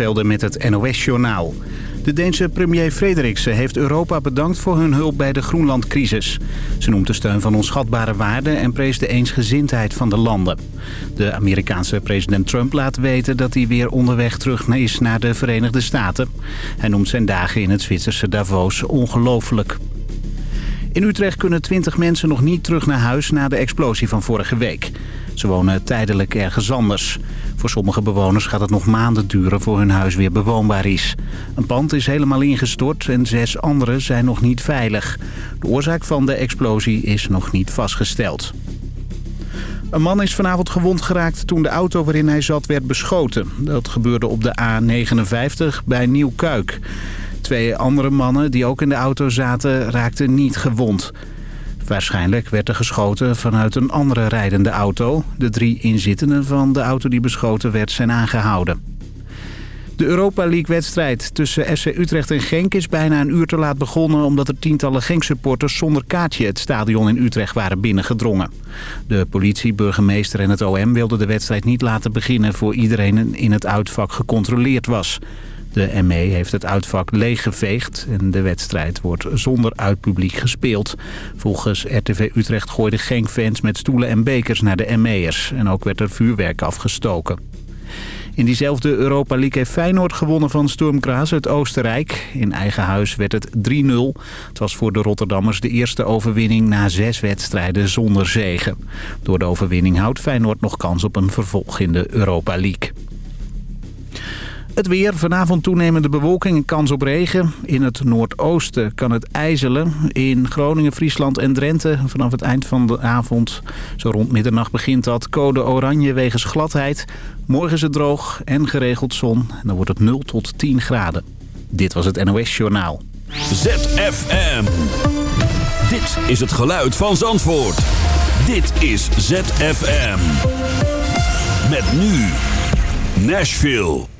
Met het NOS-journaal. De Deense premier Frederiksen heeft Europa bedankt voor hun hulp bij de Groenlandcrisis. Ze noemt de steun van onschatbare waarde en prees de eensgezindheid van de landen. De Amerikaanse president Trump laat weten dat hij weer onderweg terug is naar de Verenigde Staten. Hij noemt zijn dagen in het Zwitserse Davos ongelooflijk. In Utrecht kunnen 20 mensen nog niet terug naar huis na de explosie van vorige week. Ze wonen tijdelijk ergens anders. Voor sommige bewoners gaat het nog maanden duren voor hun huis weer bewoonbaar is. Een pand is helemaal ingestort en zes anderen zijn nog niet veilig. De oorzaak van de explosie is nog niet vastgesteld. Een man is vanavond gewond geraakt toen de auto waarin hij zat werd beschoten. Dat gebeurde op de A59 bij Nieuwkuik. Twee andere mannen die ook in de auto zaten raakten niet gewond. Waarschijnlijk werd er geschoten vanuit een andere rijdende auto. De drie inzittenden van de auto die beschoten werd zijn aangehouden. De Europa League-wedstrijd tussen SC Utrecht en Genk is bijna een uur te laat begonnen... omdat er tientallen Genk-supporters zonder kaartje het stadion in Utrecht waren binnengedrongen. De politie, burgemeester en het OM wilden de wedstrijd niet laten beginnen... voor iedereen in het uitvak gecontroleerd was. De ME heeft het uitvak leeggeveegd en de wedstrijd wordt zonder uitpubliek gespeeld. Volgens RTV Utrecht gooiden geen fans met stoelen en bekers naar de ME'ers. En ook werd er vuurwerk afgestoken. In diezelfde Europa League heeft Feyenoord gewonnen van Sturm Graz uit Oostenrijk. In eigen huis werd het 3-0. Het was voor de Rotterdammers de eerste overwinning na zes wedstrijden zonder zegen. Door de overwinning houdt Feyenoord nog kans op een vervolg in de Europa League. Het weer, vanavond toenemende bewolking en kans op regen. In het noordoosten kan het ijzelen. In Groningen, Friesland en Drenthe vanaf het eind van de avond, zo rond middernacht begint dat, code oranje wegens gladheid. Morgen is het droog en geregeld zon. En dan wordt het 0 tot 10 graden. Dit was het NOS Journaal. ZFM. Dit is het geluid van Zandvoort. Dit is ZFM. Met nu Nashville.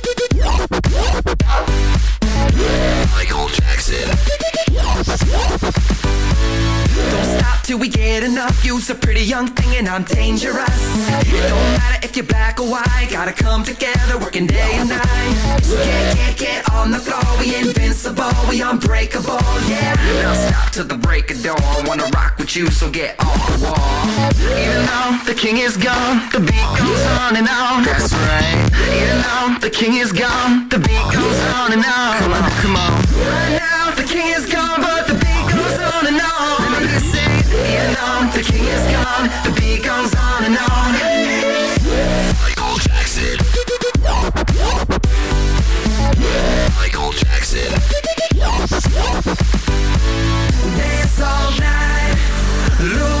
Michael Jackson. Don't stop till we get enough. You's a pretty young thing and I'm dangerous. Don't matter if you're black or white. Gotta come together, working day and night. So get, get, get on the floor. We invincible, we unbreakable, yeah. Stop till the break of dawn. Wanna rock with you, so get off the wall. Even though the king is gone, the beat goes on and on. That's right. Even though the king is gone, the beat goes on and on. Come on, come on. The king is gone, the beat goes on and on. Michael Jackson. Michael Jackson. Dance all night, lose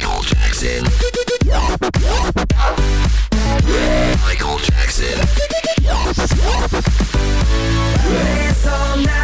Jackson. Michael Jackson. Dance all night,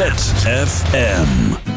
ZZFM.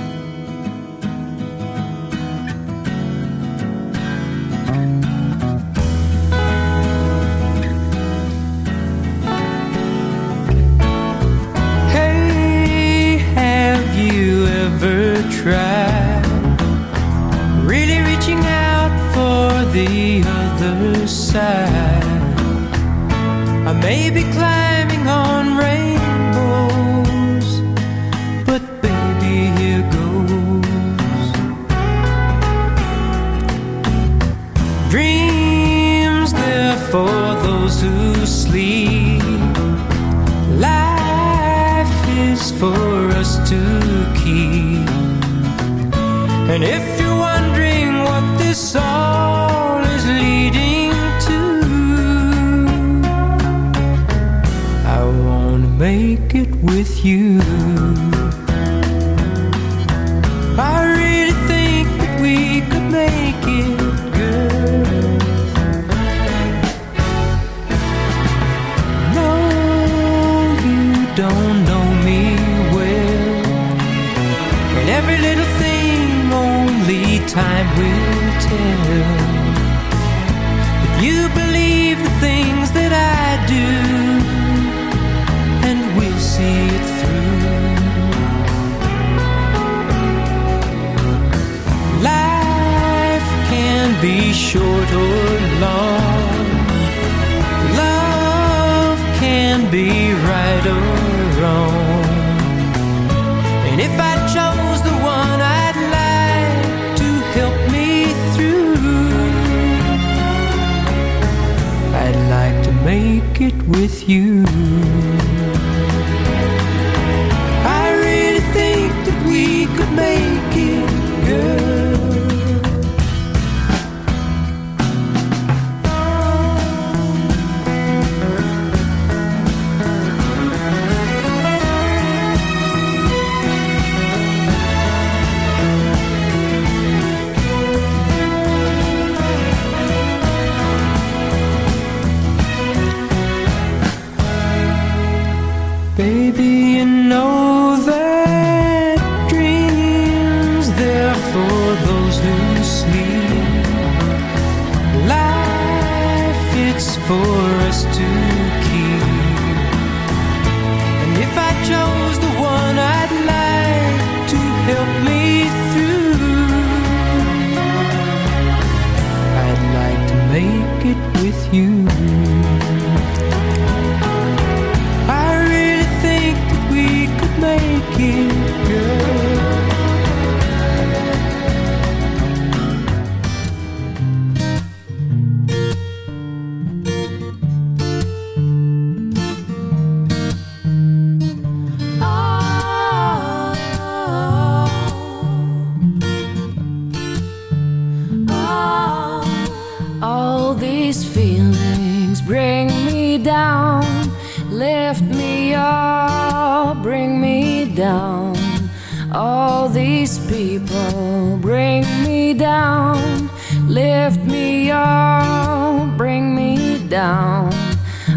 You.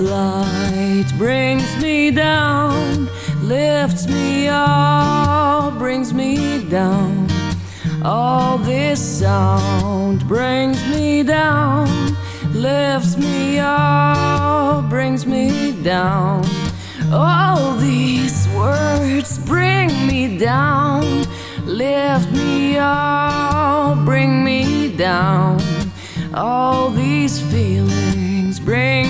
light brings me down, lifts me up, brings me down. All this sound brings me down, lifts me up, brings me down. All these words bring me down, lift me up, bring me down. All these feelings bring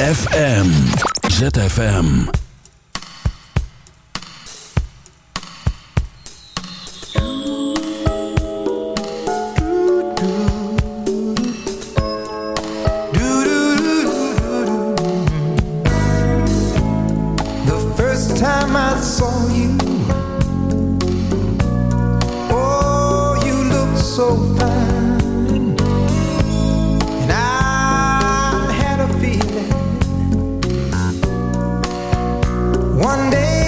ZFM. ZFM. One day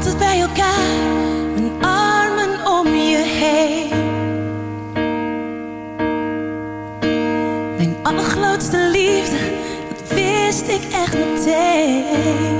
altijd bij elkaar, mijn armen om je heen. Mijn allergrootste liefde, dat wist ik echt meteen.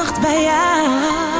nacht bij jou.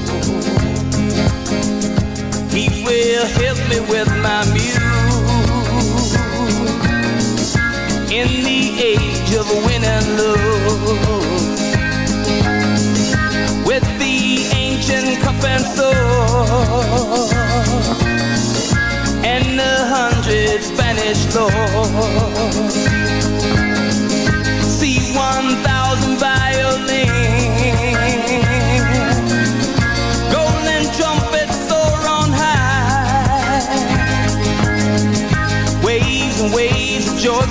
Will help me with my muse. In the age of win and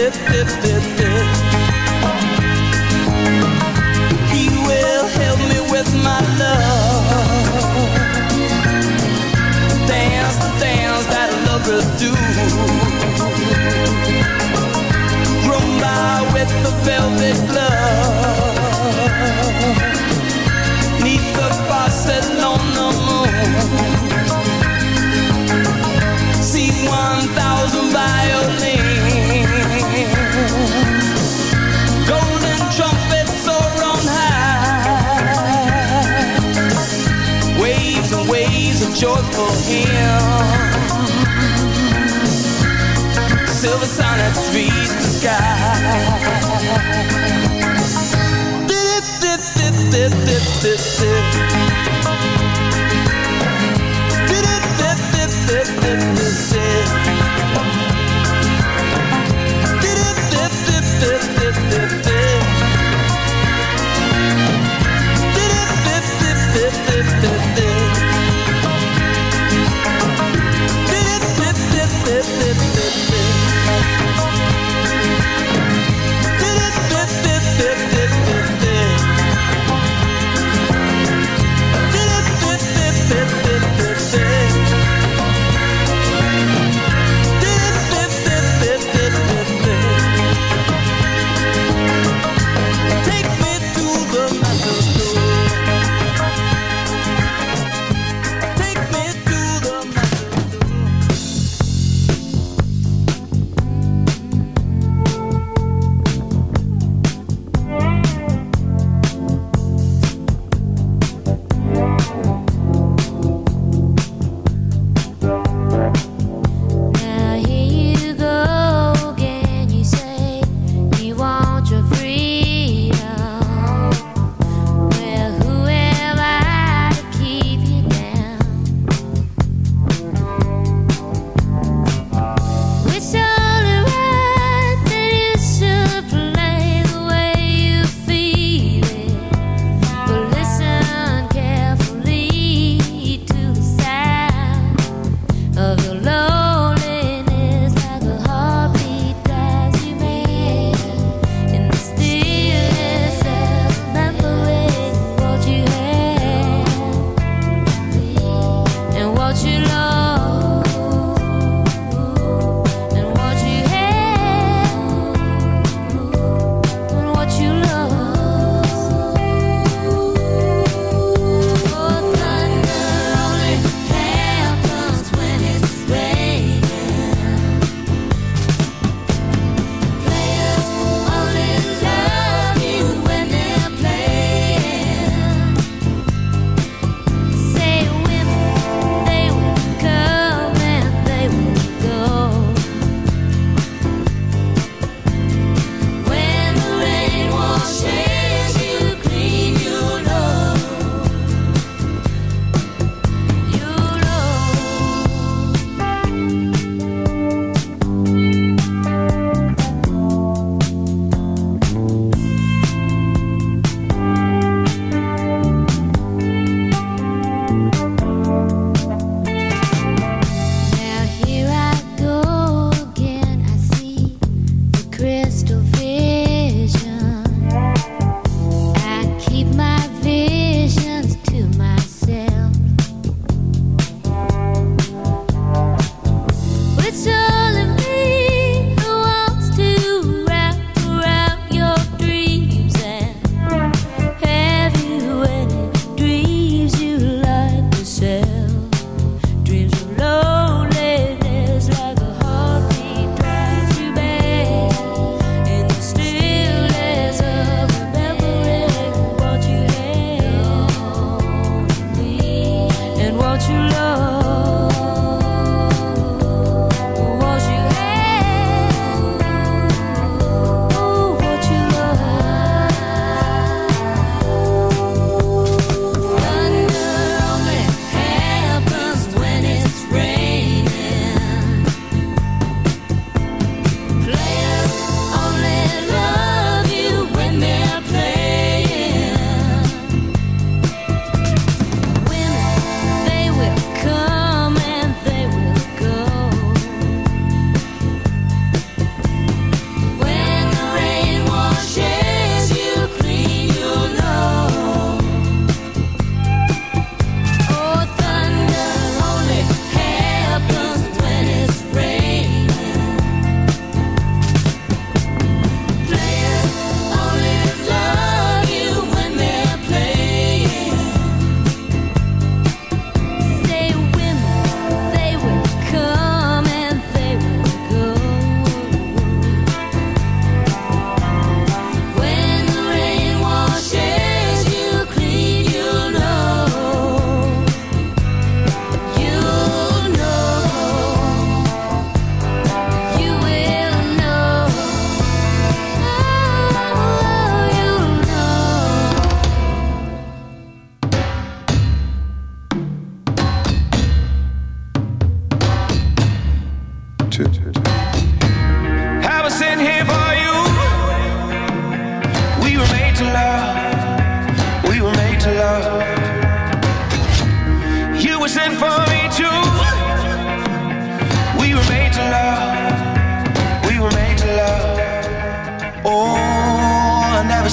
Dip, dip, dip, joyful hymn. Silver sonnets reach the sky. Did it, did, did, did, did, did. Did it, did, did, did, did, did, did. Did it, did, did, did, did, did, did. Did it, did, did, did, did, did, did. you love.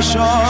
barbershop